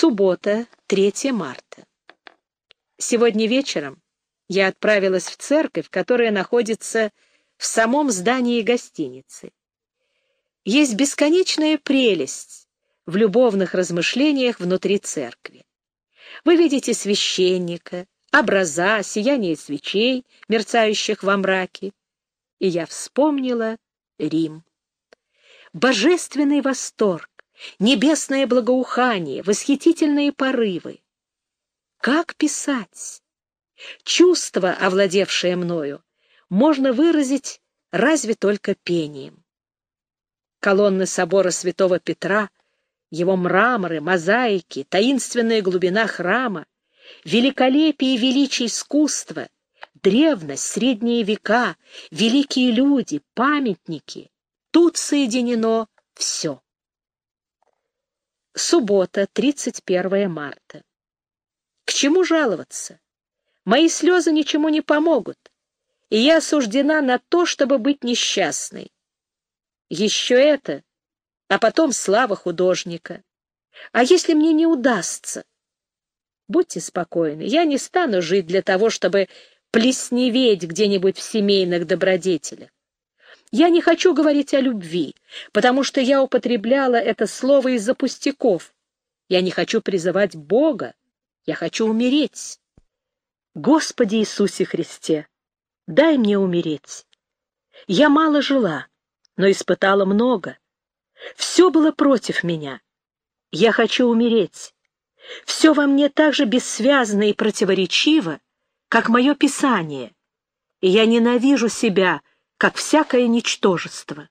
Суббота, 3 марта. Сегодня вечером я отправилась в церковь, которая находится в самом здании гостиницы. Есть бесконечная прелесть в любовных размышлениях внутри церкви. Вы видите священника, образа, сияние свечей, мерцающих во мраке. И я вспомнила Рим. Божественный восторг, небесное благоухание, восхитительные порывы. Как писать? Чувство, овладевшее мною, можно выразить разве только пением. Колонны собора святого Петра, его мраморы, мозаики, таинственная глубина храма, великолепие и величие искусства, древность, средние века, великие люди, памятники — тут соединено все. Суббота, 31 марта. К чему жаловаться? Мои слезы ничему не помогут, и я осуждена на то, чтобы быть несчастной. Еще это, а потом слава художника. А если мне не удастся? Будьте спокойны, я не стану жить для того, чтобы плесневеть где-нибудь в семейных добродетелях. Я не хочу говорить о любви, потому что я употребляла это слово из-за пустяков. Я не хочу призывать Бога, я хочу умереть. Господи Иисусе Христе, дай мне умереть. Я мало жила, но испытала много. Все было против меня. Я хочу умереть. Все во мне так же бессвязно и противоречиво, как мое Писание, и я ненавижу себя, как всякое ничтожество.